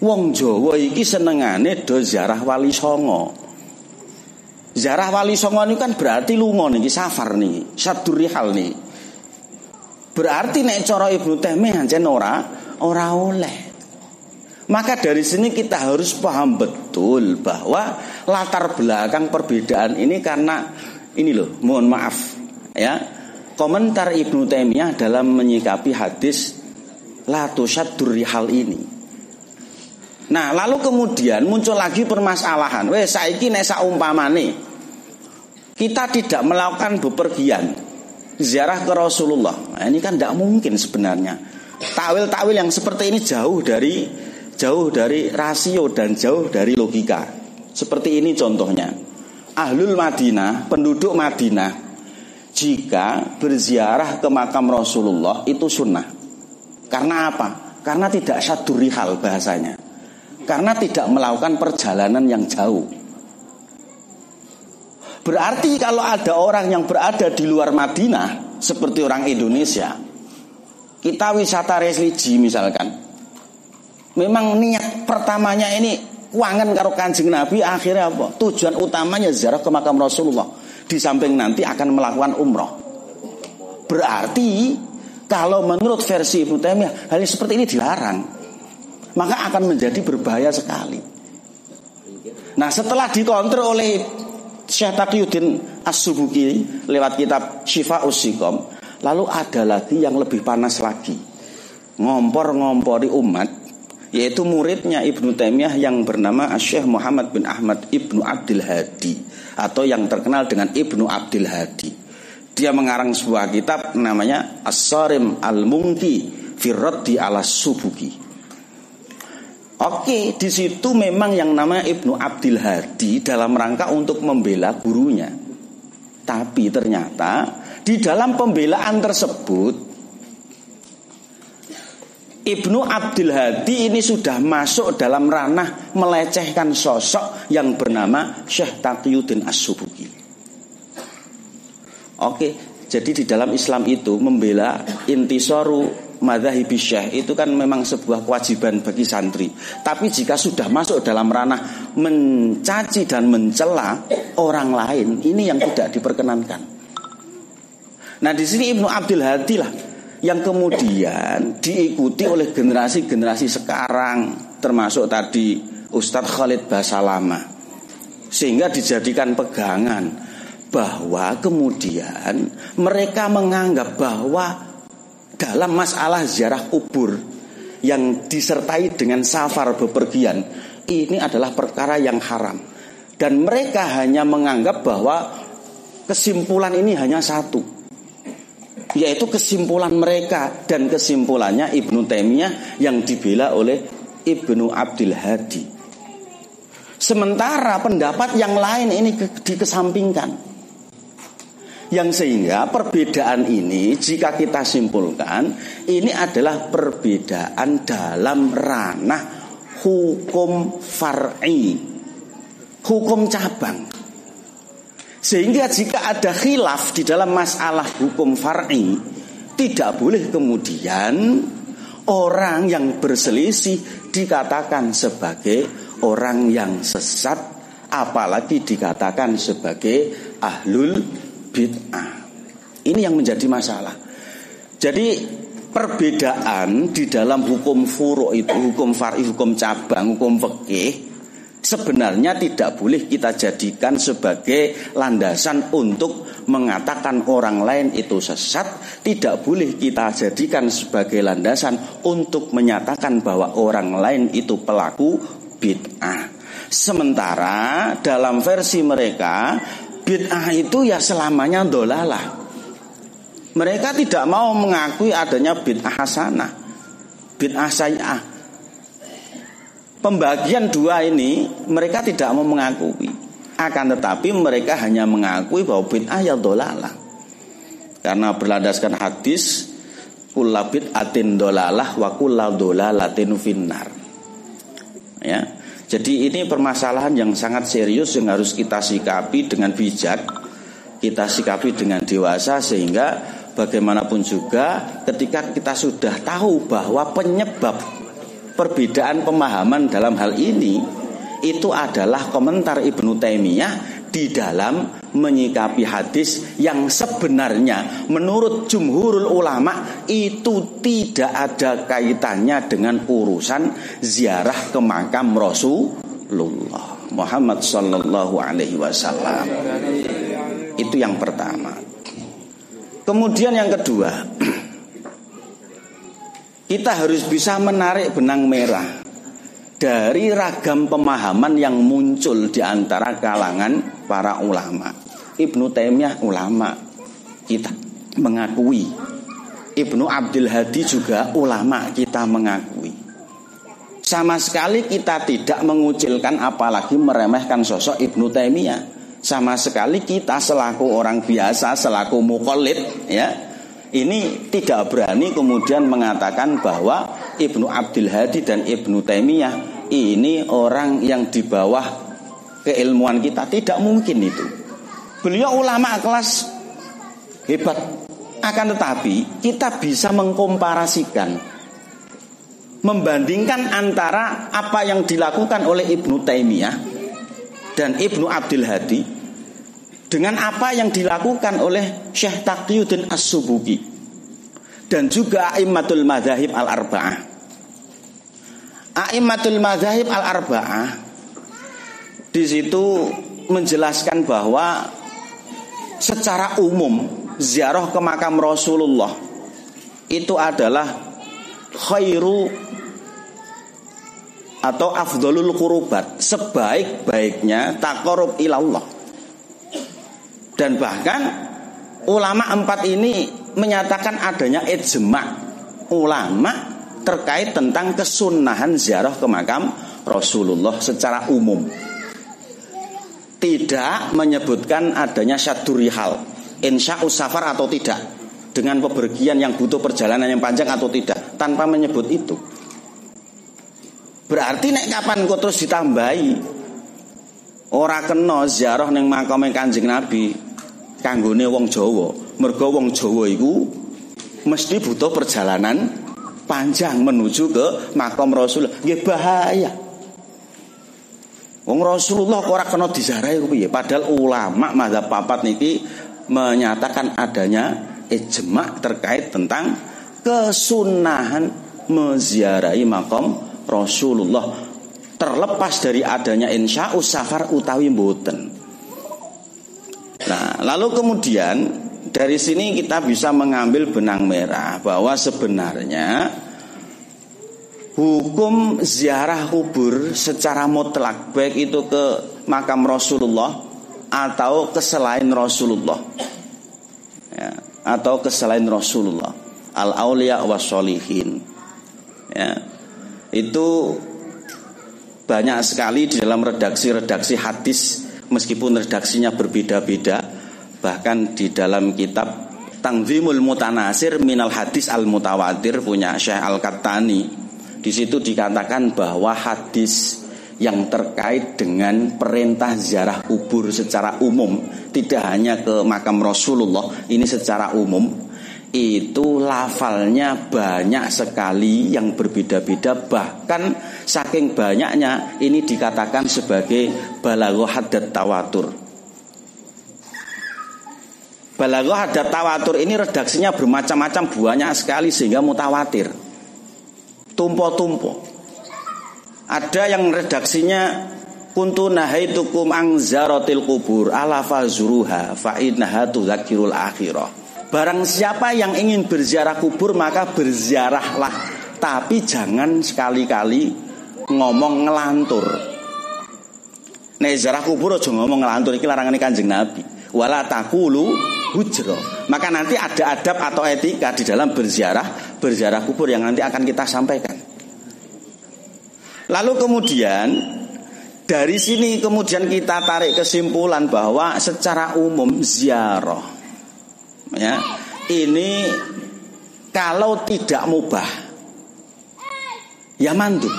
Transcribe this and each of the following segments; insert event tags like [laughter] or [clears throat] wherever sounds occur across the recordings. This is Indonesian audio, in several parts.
Wong Jawa iki senengane do ziarah Wali Songo. Ziarah Wali Songo ini kan berarti lunga niki safar nih, satu rihal nih. Berarti nek cara Ibnu Taimiyah ancen ora ora oleh. Maka dari sini kita harus paham betul bahwa latar belakang perbedaan ini karena ini loh, mohon maaf ya. Komentar Ibnu Taimiyah dalam menyikapi hadis la tusyaddur rihal ini. Nah, lalu kemudian muncul lagi permasalahan. Wes saiki nek saumpamane kita tidak melakukan bepergian ziarah ke Rasulullah. Nah, ini kan tidak mungkin sebenarnya. Takwil-takwil yang seperti ini jauh dari jauh dari rasio dan jauh dari logika. Seperti ini contohnya. Ahlul Madinah, penduduk Madinah jika berziarah ke makam Rasulullah itu sunnah. Karena apa? Karena tidak syadurihal bahasanya karena tidak melakukan perjalanan yang jauh. Berarti kalau ada orang yang berada di luar Madinah seperti orang Indonesia, kita wisata religi misalkan, memang niat pertamanya ini kuangan karo kanjeng Nabi akhirnya apa? Tujuan utamanya ziarah ke makam Rasulullah. Di samping nanti akan melakukan umroh. Berarti kalau menurut versi Ibnu Taimiyah hal seperti ini dilarang maka akan menjadi berbahaya sekali. Nah setelah dikontrol oleh Syekh Taqiyuddin As-Subuki lewat kitab Syifa Usikom Lalu ada lagi yang lebih panas lagi. Ngompor-ngompori umat Yaitu muridnya Ibnu Taimiyah yang bernama Syekh Muhammad bin Ahmad Ibnu Abdul Hadi Atau yang terkenal dengan Ibnu Abdul Hadi. Dia mengarang sebuah kitab namanya As-Sarim Al-Mungki Firraddi ala Subuki Oke, di situ memang yang namanya Ibnu Abdul Hadi dalam rangka untuk membela gurunya. Tapi ternyata di dalam pembelaan tersebut Ibnu Abdul Hadi ini sudah masuk dalam ranah melecehkan sosok yang bernama Syekh Taqiyuddin As-Subuki. Oke, jadi di dalam Islam itu membela intisoru madhahibi syekh itu kan memang sebuah kewajiban bagi santri. Tapi jika sudah masuk dalam ranah mencaci dan mencela orang lain, ini yang tidak diperkenankan. Nah di sini Ibnu Abdul Hadi lah yang kemudian diikuti oleh generasi-generasi sekarang, termasuk tadi Ustadz Khalid Basalama, sehingga dijadikan pegangan bahwa kemudian mereka menganggap bahwa dalam masalah ziarah kubur yang disertai dengan safar bepergian ini adalah perkara yang haram. Dan mereka hanya menganggap bahwa kesimpulan ini hanya satu yaitu kesimpulan mereka dan kesimpulannya Ibnu Taimiyah yang dibela oleh Ibnu Abdul Hadi. Sementara pendapat yang lain ini dikesampingkan yang sehingga perbedaan ini jika kita simpulkan ini adalah perbedaan dalam ranah hukum far'i, hukum cabang. Sehingga jika ada khilaf di dalam masalah hukum far'i, tidak boleh kemudian orang yang berselisih dikatakan sebagai orang yang sesat, apalagi dikatakan sebagai ahlul bid'ah. Ini yang menjadi masalah. Jadi perbedaan di dalam hukum furu itu, hukum far'i, hukum cabang, hukum fikih sebenarnya tidak boleh kita jadikan sebagai landasan untuk mengatakan orang lain itu sesat, tidak boleh kita jadikan sebagai landasan untuk menyatakan bahwa orang lain itu pelaku bid'ah. Sementara dalam versi mereka bid'ah itu ya selamanya dolalah. Mereka tidak mau mengakui adanya bid'ah hasanah, bid'ah sayyah. Pembagian dua ini mereka tidak mau mengakui. Akan tetapi mereka hanya mengakui bahwa bid'ah ya dolalah. Karena berlandaskan hadis kulabit atin dolalah wa dolalatin finnar. Ya, jadi ini permasalahan yang sangat serius yang harus kita sikapi dengan bijak, kita sikapi dengan dewasa sehingga bagaimanapun juga ketika kita sudah tahu bahwa penyebab perbedaan pemahaman dalam hal ini itu adalah komentar Ibnu Taimiyah di dalam menyikapi hadis yang sebenarnya menurut jumhurul ulama itu tidak ada kaitannya dengan urusan ziarah ke makam Rasulullah Muhammad sallallahu alaihi wasallam. Itu yang pertama. Kemudian yang kedua, [clears throat] kita harus bisa menarik benang merah dari ragam pemahaman yang muncul di antara kalangan para ulama. Ibnu Taimiyah ulama kita mengakui. Ibnu Abdul Hadi juga ulama kita mengakui. Sama sekali kita tidak mengucilkan apalagi meremehkan sosok Ibnu Taimiyah. Sama sekali kita selaku orang biasa, selaku mukallid ya, ini tidak berani kemudian mengatakan bahwa Ibnu Abdul Hadi dan Ibnu Taimiyah ini orang yang di bawah keilmuan kita tidak mungkin itu. Beliau ulama kelas hebat. Akan tetapi kita bisa mengkomparasikan membandingkan antara apa yang dilakukan oleh Ibnu Taimiyah dan Ibnu Abdul Hadi dengan apa yang dilakukan oleh Syekh Taqiyuddin As-Subuki dan juga Aimatul Madhahib Al-Arba'ah. A'immatul Mazahib Al-Arba'ah. Di situ menjelaskan bahwa secara umum ziarah ke makam Rasulullah itu adalah khairu atau afdolul kurubat sebaik-baiknya takorub ilallah. Dan bahkan ulama empat ini menyatakan adanya ijma ulama terkait tentang kesunahan ziarah ke makam Rasulullah secara umum. Tidak menyebutkan adanya syadurihal, insya safar atau tidak, dengan pepergian yang butuh perjalanan yang panjang atau tidak, tanpa menyebut itu. Berarti nek kapan kau terus ditambahi Ora kena ziarah ning makame Kanjeng Nabi kanggone wong Jawa. Mergo wong Jawa iku mesti butuh perjalanan panjang menuju ke makam Rasul nggih bahaya. Wong Rasulullah ora kena diziarahi piye? Padahal ulama mazhab papat niki menyatakan adanya ijma terkait tentang kesunahan menziarahi makam Rasulullah terlepas dari adanya insya safar utawi mboten. Nah, lalu kemudian dari sini kita bisa mengambil benang merah bahwa sebenarnya hukum ziarah kubur secara mutlak baik itu ke makam Rasulullah atau ke selain Rasulullah. Ya, atau ke selain Rasulullah. Al aulia wasolihin ya itu banyak sekali di dalam redaksi-redaksi hadis meskipun redaksinya berbeda-beda Bahkan di dalam kitab Tangzimul Mutanasir Minal Hadis Al Mutawatir punya Syekh Al Kattani. Di situ dikatakan bahwa hadis yang terkait dengan perintah ziarah kubur secara umum, tidak hanya ke makam Rasulullah, ini secara umum itu lafalnya banyak sekali yang berbeda-beda bahkan saking banyaknya ini dikatakan sebagai balaghah hadat tawatur Balaghah ada tawatur ini redaksinya bermacam-macam banyak sekali sehingga mutawatir. Tumpo-tumpo. Ada yang redaksinya kuntu nahaitukum ang kubur ala fazuruha fa innaha akhirah. Barang siapa yang ingin berziarah kubur maka berziarahlah, tapi jangan sekali-kali ngomong ngelantur. Nek ziarah kubur aja ngomong ngelantur iki larangane Kanjeng Nabi. Wala takulu hujro. Maka nanti ada adab atau etika di dalam berziarah, berziarah kubur yang nanti akan kita sampaikan. Lalu kemudian dari sini kemudian kita tarik kesimpulan bahwa secara umum ziarah ya ini kalau tidak mubah ya mandub.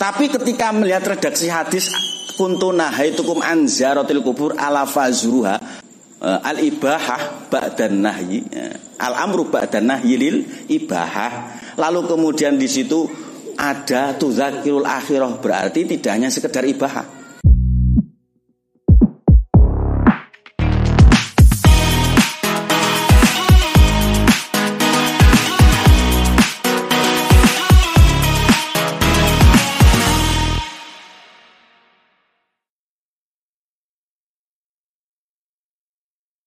Tapi ketika melihat redaksi hadis kuntuna haitukum anzaratil kubur ala fazruha uh, al ibahah ba'dan nahyi. Uh, al amru ba'dan nahyi lil ibahah. Lalu kemudian di situ ada tuzakirul akhirah berarti tidak hanya sekedar ibadah